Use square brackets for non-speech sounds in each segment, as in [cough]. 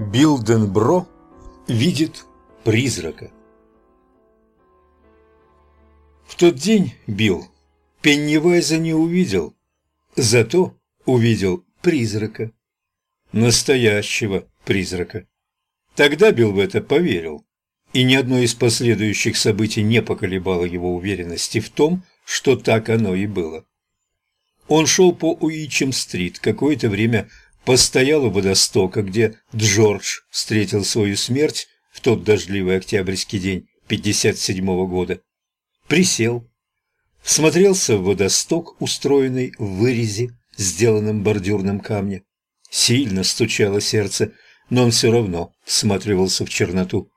Билденбро видит призрака. В тот день Билл Пеннивайза не увидел, зато увидел призрака. Настоящего призрака. Тогда Билл в это поверил, и ни одно из последующих событий не поколебало его уверенности в том, что так оно и было. Он шел по Уичем-стрит, какое-то время постоял у водостока, где Джордж встретил свою смерть в тот дождливый октябрьский день 57-го года. Присел, смотрелся в водосток, устроенный в вырезе, сделанном бордюрным камнем. Сильно стучало сердце, но он все равно всматривался в черноту.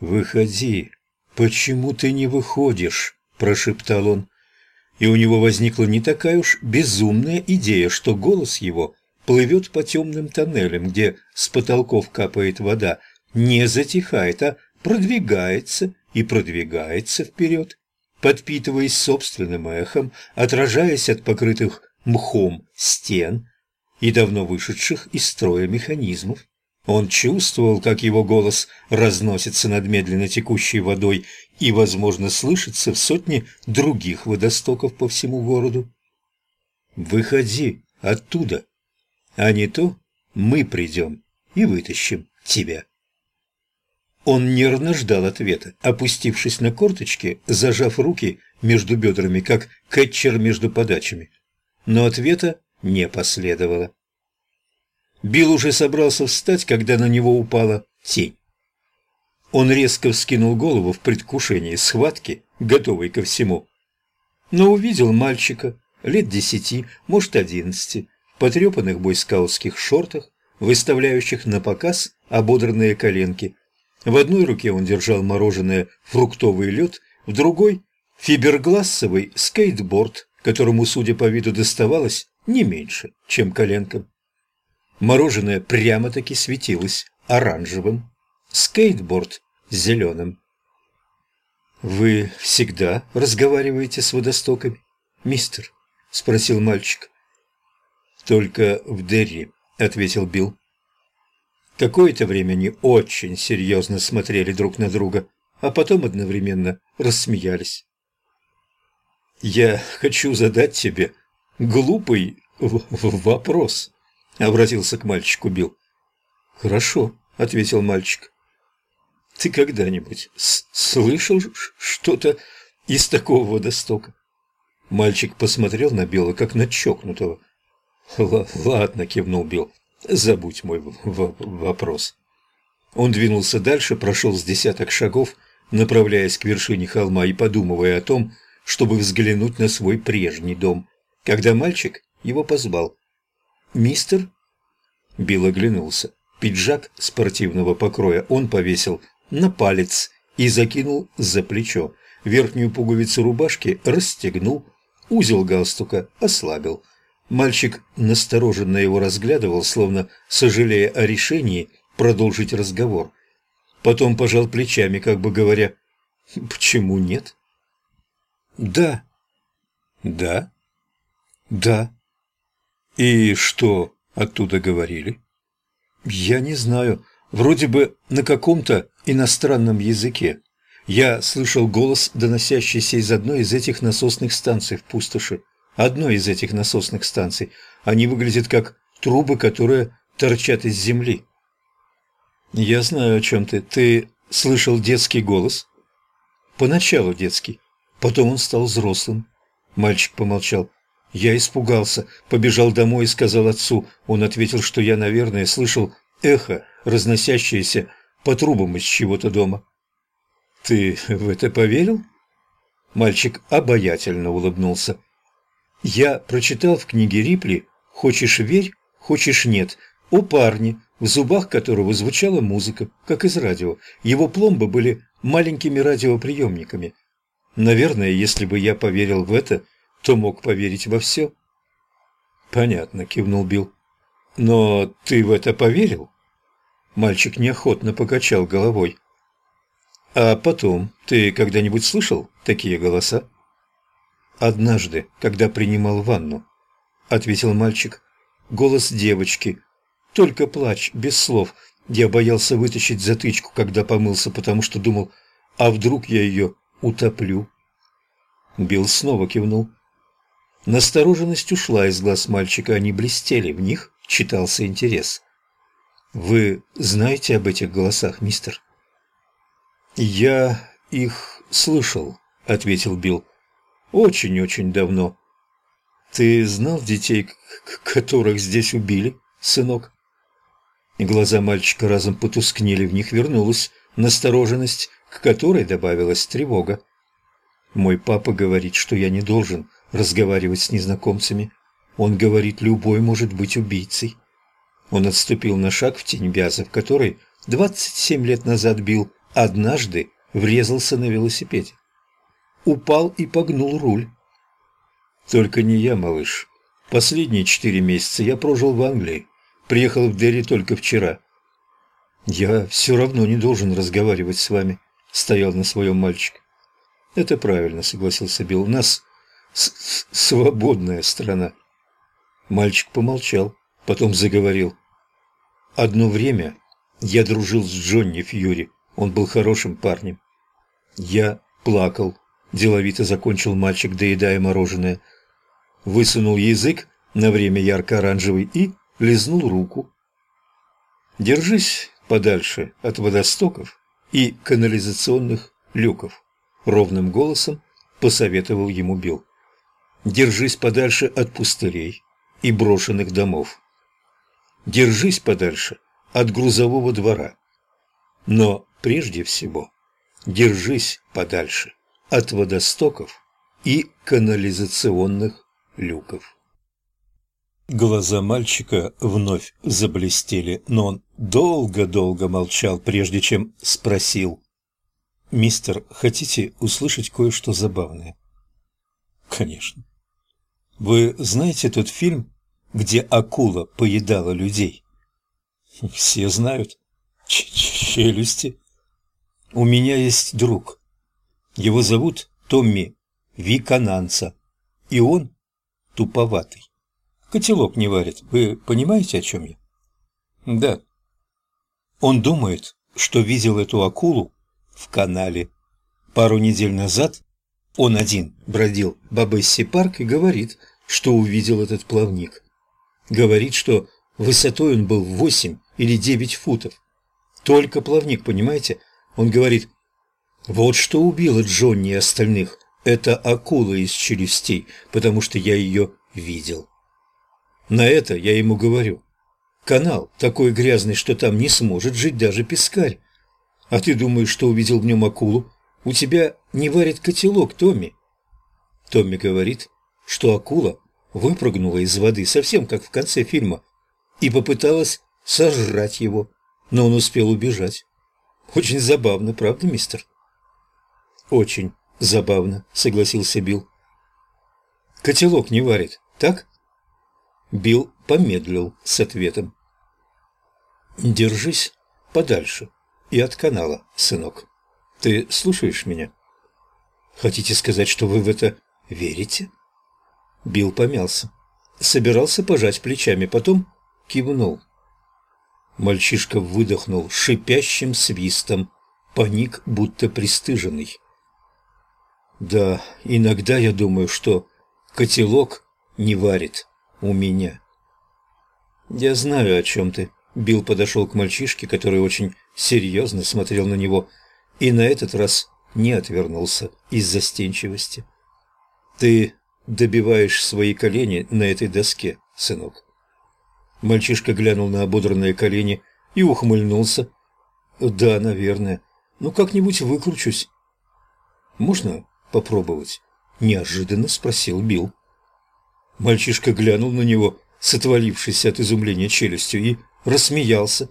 «Выходи! Почему ты не выходишь?» – прошептал он. И у него возникла не такая уж безумная идея, что голос его плывет по темным тоннелям, где с потолков капает вода, не затихает, а продвигается и продвигается вперед, подпитываясь собственным эхом, отражаясь от покрытых мхом стен и давно вышедших из строя механизмов. Он чувствовал, как его голос разносится над медленно текущей водой и, возможно, слышится в сотне других водостоков по всему городу. «Выходи оттуда!» А не то мы придем и вытащим тебя. Он нервно ждал ответа, опустившись на корточки, зажав руки между бедрами, как кетчер между подачами. Но ответа не последовало. Билл уже собрался встать, когда на него упала тень. Он резко вскинул голову в предвкушении схватки, готовый ко всему. Но увидел мальчика, лет десяти, может, одиннадцати, потрепанных бойскаутских шортах, выставляющих на показ ободранные коленки. В одной руке он держал мороженое фруктовый лед, в другой – фиберглассовый скейтборд, которому, судя по виду, доставалось не меньше, чем коленкам. Мороженое прямо-таки светилось оранжевым, скейтборд – зеленым. «Вы всегда разговариваете с водостоками, мистер?» – спросил мальчик. «Только в Дерри», — ответил Билл. Какое-то время они очень серьезно смотрели друг на друга, а потом одновременно рассмеялись. «Я хочу задать тебе глупый вопрос», — обратился к мальчику Билл. «Хорошо», — ответил мальчик. «Ты когда-нибудь слышал что-то из такого водостока?» Мальчик посмотрел на Билла, как на чокнутого. «Ладно», — кивнул Билл, — «забудь мой вопрос». Он двинулся дальше, прошел с десяток шагов, направляясь к вершине холма и подумывая о том, чтобы взглянуть на свой прежний дом, когда мальчик его позвал. «Мистер?» Билл оглянулся. Пиджак спортивного покроя он повесил на палец и закинул за плечо. Верхнюю пуговицу рубашки расстегнул, узел галстука ослабил – Мальчик настороженно его разглядывал, словно сожалея о решении продолжить разговор. Потом пожал плечами, как бы говоря, «Почему нет?» «Да». «Да?» «Да». «И что оттуда говорили?» «Я не знаю. Вроде бы на каком-то иностранном языке. Я слышал голос, доносящийся из одной из этих насосных станций в пустоши одной из этих насосных станций. Они выглядят как трубы, которые торчат из земли. Я знаю, о чем ты. Ты слышал детский голос? Поначалу детский. Потом он стал взрослым. Мальчик помолчал. Я испугался, побежал домой и сказал отцу. Он ответил, что я, наверное, слышал эхо, разносящееся по трубам из чего-то дома. Ты в это поверил? Мальчик обаятельно улыбнулся. Я прочитал в книге Рипли «Хочешь верь, хочешь нет» о парне, в зубах которого звучала музыка, как из радио. Его пломбы были маленькими радиоприемниками. Наверное, если бы я поверил в это, то мог поверить во все. «Понятно», — кивнул Билл. «Но ты в это поверил?» Мальчик неохотно покачал головой. «А потом, ты когда-нибудь слышал такие голоса?» «Однажды, когда принимал ванну», — ответил мальчик. Голос девочки. только плач, без слов. Я боялся вытащить затычку, когда помылся, потому что думал, а вдруг я ее утоплю? Билл снова кивнул. Настороженность ушла из глаз мальчика, они блестели, в них читался интерес. «Вы знаете об этих голосах, мистер?» «Я их слышал», — ответил Билл. «Очень-очень давно. Ты знал детей, которых здесь убили, сынок?» Глаза мальчика разом потускнели, в них вернулась настороженность, к которой добавилась тревога. «Мой папа говорит, что я не должен разговаривать с незнакомцами. Он говорит, любой может быть убийцей». Он отступил на шаг в тень Вяза, в двадцать семь лет назад бил, однажды врезался на велосипеде. Упал и погнул руль. Только не я, малыш. Последние четыре месяца я прожил в Англии. Приехал в Дерри только вчера. Я все равно не должен разговаривать с вами, стоял на своем мальчик. Это правильно, согласился Билл. У нас свободная страна. Мальчик помолчал, потом заговорил. Одно время я дружил с Джонни Фьюри. Он был хорошим парнем. Я плакал. Деловито закончил мальчик, доедая мороженое. Высунул язык на время ярко-оранжевый и лизнул руку. Держись подальше от водостоков и канализационных люков, ровным голосом посоветовал ему Билл. Держись подальше от пустырей и брошенных домов. Держись подальше от грузового двора. Но прежде всего держись подальше от водостоков и канализационных люков. Глаза мальчика вновь заблестели, но он долго-долго молчал, прежде чем спросил. «Мистер, хотите услышать кое-что забавное?» «Конечно». «Вы знаете тот фильм, где акула поедала людей?» «Все знают. Ч Челюсти». «У меня есть друг. Его зовут Томми Викананца, и он туповатый. Котелок не варит. Вы понимаете, о чем я?» «Да». Он думает, что видел эту акулу в канале. Пару недель назад он один бродил в Бабесси парк и говорит, что увидел этот плавник. Говорит, что высотой он был восемь или девять футов. Только плавник, понимаете? Он говорит, вот что убило Джонни и остальных. Это акула из челюстей, потому что я ее видел. На это я ему говорю. Канал такой грязный, что там не сможет жить даже пескарь. А ты думаешь, что увидел в нем акулу? У тебя не варит котелок, Томми. Томми говорит, что акула выпрыгнула из воды, совсем как в конце фильма, и попыталась сожрать его, но он успел убежать. Очень забавно, правда, мистер? Очень забавно, согласился Билл. Котелок не варит, так? Билл помедлил с ответом. Держись подальше и от канала, сынок. Ты слушаешь меня? Хотите сказать, что вы в это верите? Билл помялся. Собирался пожать плечами, потом кивнул. Мальчишка выдохнул шипящим свистом, паник, будто пристыженный. Да, иногда я думаю, что котелок не варит у меня. Я знаю, о чем ты. Билл подошел к мальчишке, который очень серьезно смотрел на него, и на этот раз не отвернулся из застенчивости. Ты добиваешь свои колени на этой доске, сынок. Мальчишка глянул на ободранные колени и ухмыльнулся. Да, наверное. Ну, как-нибудь выкручусь. Можно попробовать? Неожиданно спросил Билл. Мальчишка глянул на него с отвалившейся от изумления челюстью и рассмеялся.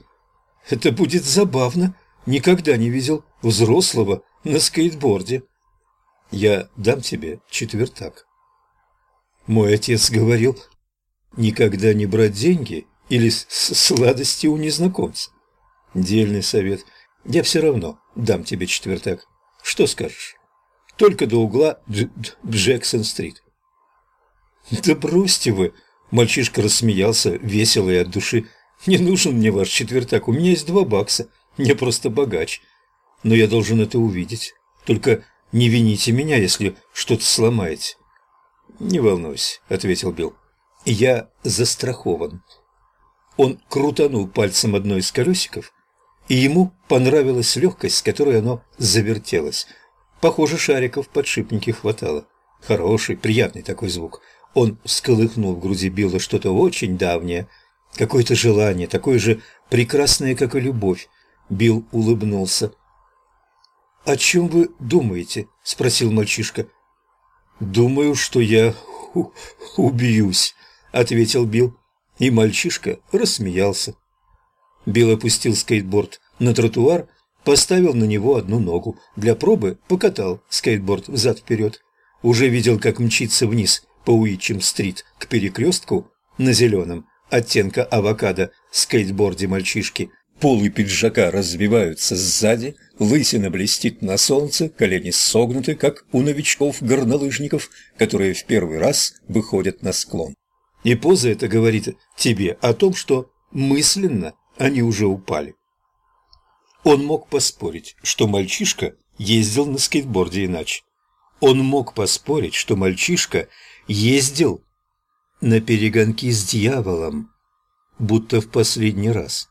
«Это будет забавно. Никогда не видел взрослого на скейтборде. Я дам тебе четвертак». Мой отец говорил, никогда не брать деньги или сладости у незнакомца. Дельный совет. Я все равно дам тебе четвертак. Что скажешь? Только до угла Джексон-стрит. Да бросьте вы! Мальчишка рассмеялся, весело и от души. Не нужен мне ваш четвертак, у меня есть два бакса, я просто богач. Но я должен это увидеть. Только не вините меня, если что-то сломаете. Не волнуйся, ответил Билл. Я застрахован. Он крутанул пальцем одно из колесиков, и ему понравилась легкость, с которой оно завертелось. Похоже, шариков в подшипнике хватало. Хороший, приятный такой звук. Он всколыхнул в груди Билла что-то очень давнее, какое-то желание, такое же прекрасное, как и любовь. Билл улыбнулся. «О чем вы думаете?» – спросил мальчишка. «Думаю, что я убьюсь», – ответил Билл. И мальчишка рассмеялся. Билл опустил скейтборд на тротуар, поставил на него одну ногу. Для пробы покатал скейтборд взад-вперед. Уже видел, как мчится вниз по Уитчем-стрит к перекрестку на зеленом оттенка авокадо скейтборде мальчишки. Полы пиджака развиваются сзади, лысина блестит на солнце, колени согнуты, как у новичков-горнолыжников, которые в первый раз выходят на склон. И поза это говорит тебе о том, что мысленно они уже упали. Он мог поспорить, что мальчишка ездил на скейтборде иначе. Он мог поспорить, что мальчишка ездил на перегонки с дьяволом, будто в последний раз.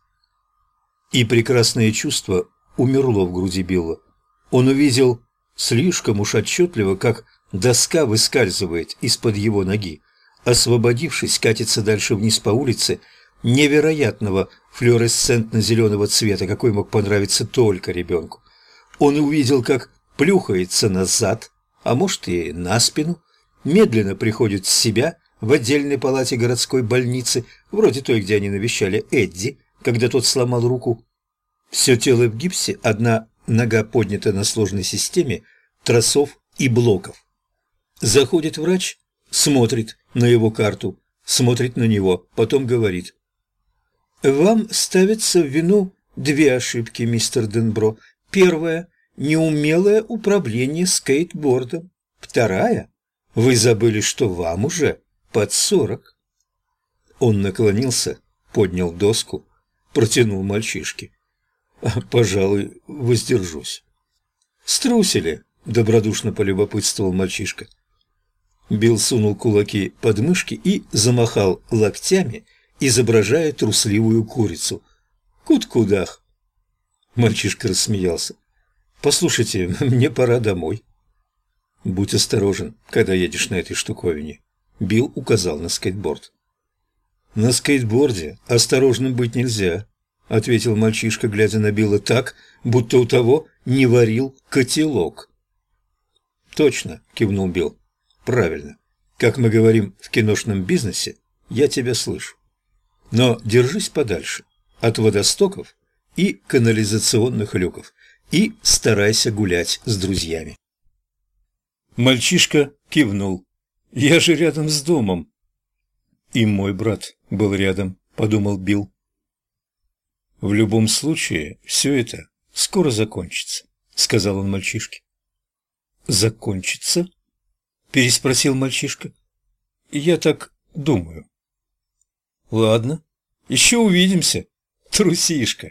И прекрасное чувство умерло в груди Билла. Он увидел слишком уж отчетливо, как доска выскальзывает из-под его ноги освободившись, катится дальше вниз по улице, невероятного флуоресцентно-зеленого цвета, какой мог понравиться только ребенку. Он увидел, как плюхается назад, а может и на спину, медленно приходит в себя в отдельной палате городской больницы, вроде той, где они навещали Эдди, когда тот сломал руку. Все тело в гипсе, одна нога поднята на сложной системе тросов и блоков. Заходит врач, смотрит на его карту, смотрит на него, потом говорит. «Вам ставятся в вину две ошибки, мистер Денбро. Первая – неумелое управление скейтбордом. Вторая – вы забыли, что вам уже под сорок». Он наклонился, поднял доску, протянул мальчишке. «Пожалуй, воздержусь». «Струсили?» – добродушно полюбопытствовал мальчишка. Билл сунул кулаки под мышки и замахал локтями, изображая трусливую курицу. «Кут-кудах!» Мальчишка рассмеялся. «Послушайте, [laughs] мне пора домой». «Будь осторожен, когда едешь на этой штуковине», — Билл указал на скейтборд. «На скейтборде осторожным быть нельзя», — ответил мальчишка, глядя на Билла так, будто у того не варил котелок. «Точно», — кивнул Билл. Правильно. Как мы говорим в киношном бизнесе, я тебя слышу. Но держись подальше от водостоков и канализационных люков и старайся гулять с друзьями. Мальчишка кивнул. «Я же рядом с домом». «И мой брат был рядом», — подумал Билл. «В любом случае, все это скоро закончится», — сказал он мальчишке. «Закончится?» переспросил мальчишка. Я так думаю. Ладно, еще увидимся, [laughs] трусишка.